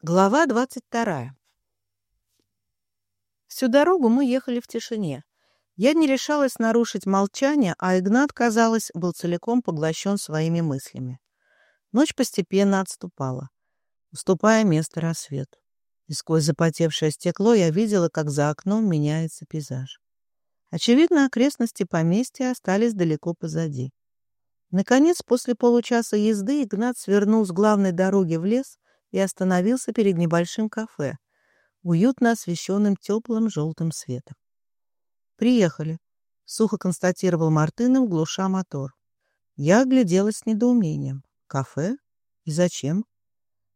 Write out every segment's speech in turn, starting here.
Глава двадцать вторая. Всю дорогу мы ехали в тишине. Я не решалась нарушить молчание, а Игнат, казалось, был целиком поглощен своими мыслями. Ночь постепенно отступала, уступая место рассвету. И сквозь запотевшее стекло я видела, как за окном меняется пейзаж. Очевидно, окрестности поместья остались далеко позади. Наконец, после получаса езды Игнат свернул с главной дороги в лес — и остановился перед небольшим кафе, уютно освещенным теплым желтым светом. «Приехали», — сухо констатировал Мартынов, глуша мотор. Я огляделась с недоумением. «Кафе? И зачем?»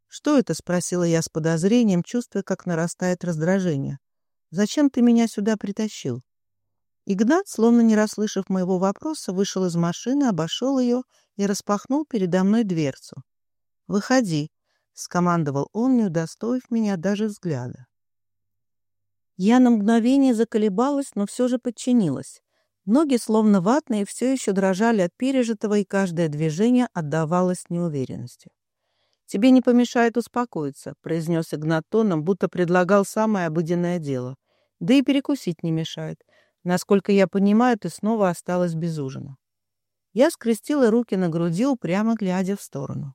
«Что это?» — спросила я с подозрением, чувствуя, как нарастает раздражение. «Зачем ты меня сюда притащил?» Игнат, словно не расслышав моего вопроса, вышел из машины, обошел ее и распахнул передо мной дверцу. «Выходи», — скомандовал он, не удостоив меня даже взгляда. Я на мгновение заколебалась, но все же подчинилась. Ноги, словно ватные, все еще дрожали от пережитого, и каждое движение отдавалось неуверенностью. «Тебе не помешает успокоиться», — произнес Игнат будто предлагал самое обыденное дело. «Да и перекусить не мешает. Насколько я понимаю, ты снова осталась без ужина». Я скрестила руки на груди, упрямо глядя в сторону.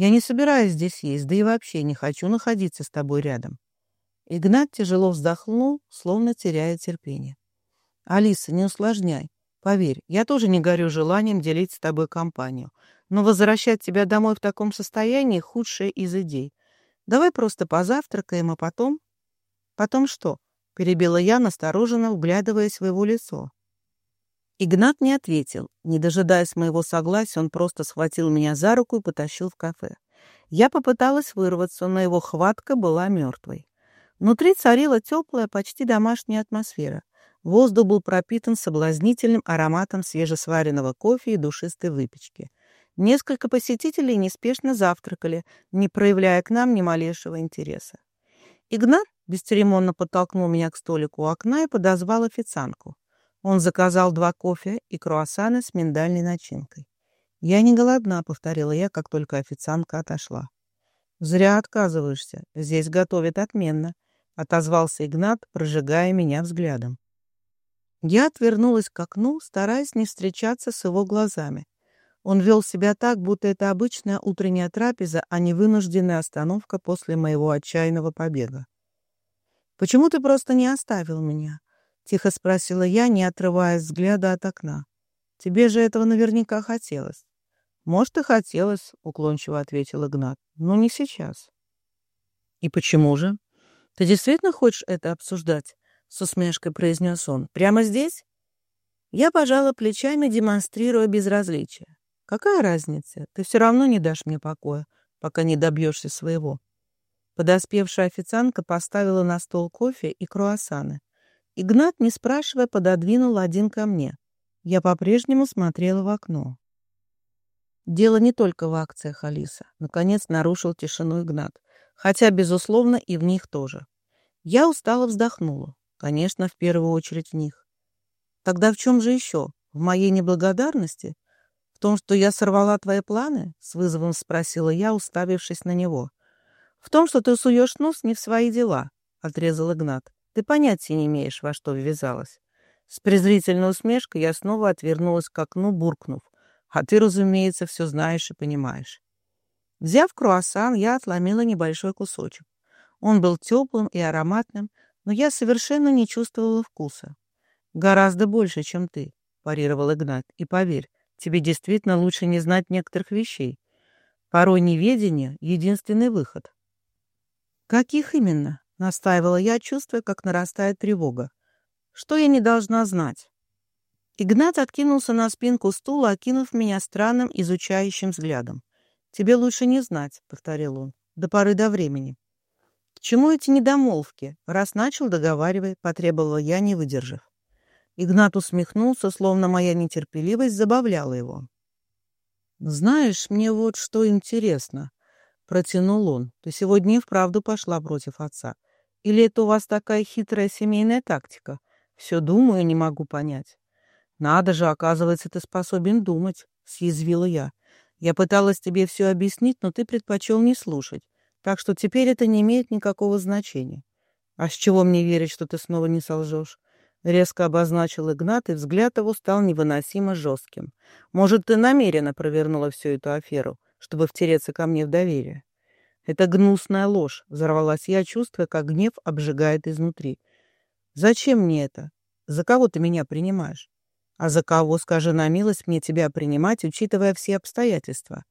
Я не собираюсь здесь есть, да и вообще не хочу находиться с тобой рядом. Игнат тяжело вздохнул, словно теряя терпение. Алиса, не усложняй. Поверь, я тоже не горю желанием делить с тобой компанию. Но возвращать тебя домой в таком состоянии — худшая из идей. Давай просто позавтракаем, а потом... Потом что? Перебила я, настороженно вглядываясь в его лицо. Игнат не ответил. Не дожидаясь моего согласия, он просто схватил меня за руку и потащил в кафе. Я попыталась вырваться, но его хватка была мертвой. Внутри царила теплая, почти домашняя атмосфера. Воздух был пропитан соблазнительным ароматом свежесваренного кофе и душистой выпечки. Несколько посетителей неспешно завтракали, не проявляя к нам ни малейшего интереса. Игнат бесцеремонно подтолкнул меня к столику у окна и подозвал официантку. Он заказал два кофе и круассаны с миндальной начинкой. «Я не голодна», — повторила я, как только официантка отошла. «Зря отказываешься. Здесь готовят отменно», — отозвался Игнат, прожигая меня взглядом. Я отвернулась к окну, стараясь не встречаться с его глазами. Он вел себя так, будто это обычная утренняя трапеза, а не вынужденная остановка после моего отчаянного побега. «Почему ты просто не оставил меня?» — тихо спросила я, не отрывая взгляда от окна. «Тебе же этого наверняка хотелось». «Может, и хотелось», — уклончиво ответил Игнат. «Но не сейчас». «И почему же? Ты действительно хочешь это обсуждать?» — с усмешкой произнес он. «Прямо здесь?» Я пожала плечами, демонстрируя безразличие. «Какая разница? Ты все равно не дашь мне покоя, пока не добьешься своего». Подоспевшая официантка поставила на стол кофе и круассаны. Игнат, не спрашивая, пододвинул один ко мне. Я по-прежнему смотрела в окно. Дело не только в акциях, Алиса. Наконец нарушил тишину Игнат. Хотя, безусловно, и в них тоже. Я устало вздохнула. Конечно, в первую очередь в них. Тогда в чем же еще? В моей неблагодарности? В том, что я сорвала твои планы? С вызовом спросила я, уставившись на него. В том, что ты суешь нос не в свои дела, отрезал Игнат. Ты понятия не имеешь, во что ввязалась. С презрительной усмешкой я снова отвернулась к окну, буркнув. А ты, разумеется, все знаешь и понимаешь. Взяв круассан, я отломила небольшой кусочек. Он был теплым и ароматным, но я совершенно не чувствовала вкуса. «Гораздо больше, чем ты», — парировал Игнат. «И поверь, тебе действительно лучше не знать некоторых вещей. Порой неведение — единственный выход». «Каких именно?» Настаивала я, чувствуя, как нарастает тревога. Что я не должна знать? Игнат откинулся на спинку стула, окинув меня странным, изучающим взглядом. «Тебе лучше не знать», — повторил он, — «до поры до времени». «К чему эти недомолвки? Раз начал, договаривай», — потребовала я, не выдержав. Игнат усмехнулся, словно моя нетерпеливость забавляла его. «Знаешь, мне вот что интересно», — протянул он. «Ты сегодня и вправду пошла против отца. Или это у вас такая хитрая семейная тактика? Все думаю, не могу понять. Надо же, оказывается, ты способен думать, съязвила я. Я пыталась тебе все объяснить, но ты предпочел не слушать. Так что теперь это не имеет никакого значения. А с чего мне верить, что ты снова не солжешь? Резко обозначил Игнат, и взгляд его стал невыносимо жестким. Может, ты намеренно провернула всю эту аферу, чтобы втереться ко мне в доверие? Это гнусная ложь, взорвалась я, чувствуя, как гнев обжигает изнутри. Зачем мне это? За кого ты меня принимаешь? А за кого, скажи на милость, мне тебя принимать, учитывая все обстоятельства?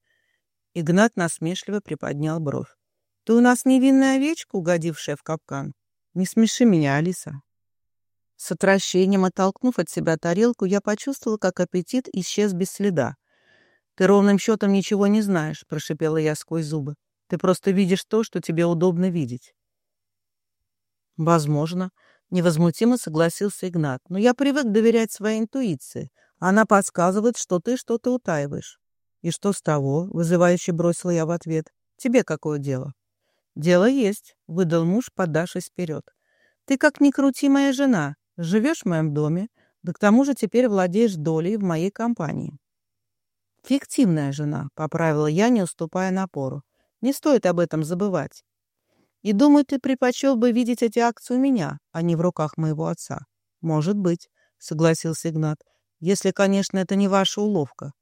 Игнат насмешливо приподнял бровь. Ты у нас невинная овечка, угодившая в капкан. Не смеши меня, Алиса. С отвращением оттолкнув от себя тарелку, я почувствовала, как аппетит исчез без следа. «Ты ровным счетом ничего не знаешь», — прошипела я сквозь зубы. «Ты просто видишь то, что тебе удобно видеть». «Возможно», — невозмутимо согласился Игнат. «Но я привык доверять своей интуиции. Она подсказывает, что ты что-то утаиваешь». «И что с того?» — вызывающе бросила я в ответ. «Тебе какое дело?» «Дело есть», — выдал муж, подавшись вперед. «Ты как ни крути моя жена, Живешь в моем доме, да к тому же теперь владеешь долей в моей компании. Фиктивная жена, поправила я, не уступая напору. Не стоит об этом забывать. И думаю, ты предпочел бы видеть эти акции у меня, а не в руках моего отца. Может быть, согласился Игнат, если, конечно, это не ваша уловка.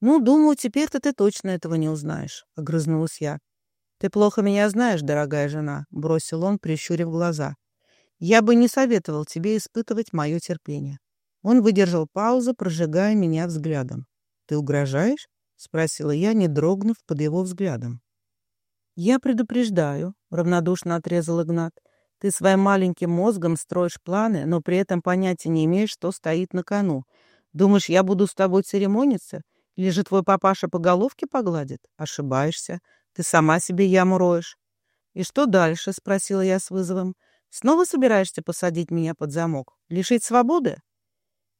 Ну, думаю, теперь-то ты точно этого не узнаешь, огрызнулась я. Ты плохо меня знаешь, дорогая жена, бросил он, прищурив глаза. Я бы не советовал тебе испытывать мое терпение. Он выдержал паузу, прожигая меня взглядом. «Ты угрожаешь?» — спросила я, не дрогнув под его взглядом. «Я предупреждаю», — равнодушно отрезал Игнат. «Ты своим маленьким мозгом строишь планы, но при этом понятия не имеешь, что стоит на кону. Думаешь, я буду с тобой церемониться? Или же твой папаша по головке погладит? Ошибаешься. Ты сама себе яму роешь». «И что дальше?» — спросила я с вызовом. Снова собираешься посадить меня под замок? Лишить свободы?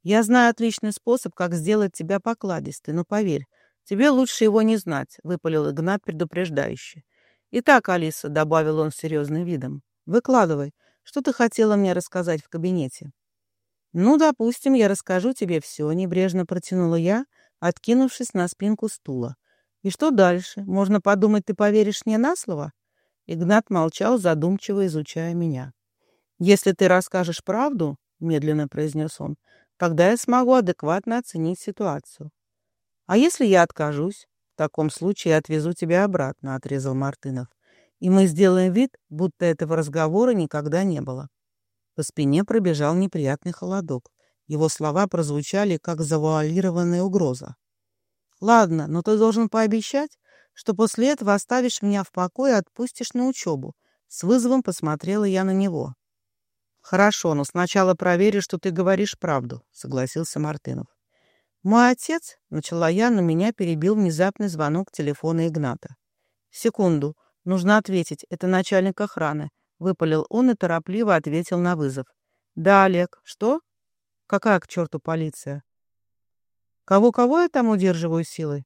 Я знаю отличный способ, как сделать тебя покладистой, но поверь, тебе лучше его не знать, — выпалил Игнат предупреждающе. Итак, Алиса, — добавил он с серьезным видом, — выкладывай, что ты хотела мне рассказать в кабинете. Ну, допустим, я расскажу тебе все, — небрежно протянула я, откинувшись на спинку стула. И что дальше? Можно подумать, ты поверишь мне на слово? Игнат молчал, задумчиво изучая меня. «Если ты расскажешь правду, — медленно произнес он, — тогда я смогу адекватно оценить ситуацию. А если я откажусь, в таком случае я отвезу тебя обратно, — отрезал Мартынов. И мы сделаем вид, будто этого разговора никогда не было. По спине пробежал неприятный холодок. Его слова прозвучали, как завуалированная угроза. «Ладно, но ты должен пообещать, что после этого оставишь меня в покое и отпустишь на учебу». С вызовом посмотрела я на него. «Хорошо, но сначала проверю, что ты говоришь правду», — согласился Мартынов. «Мой отец», — начала я, но меня перебил внезапный звонок телефона Игната. «Секунду, нужно ответить, это начальник охраны», — выпалил он и торопливо ответил на вызов. «Да, Олег, что? Какая к черту полиция?» «Кого-кого я там удерживаю силой?»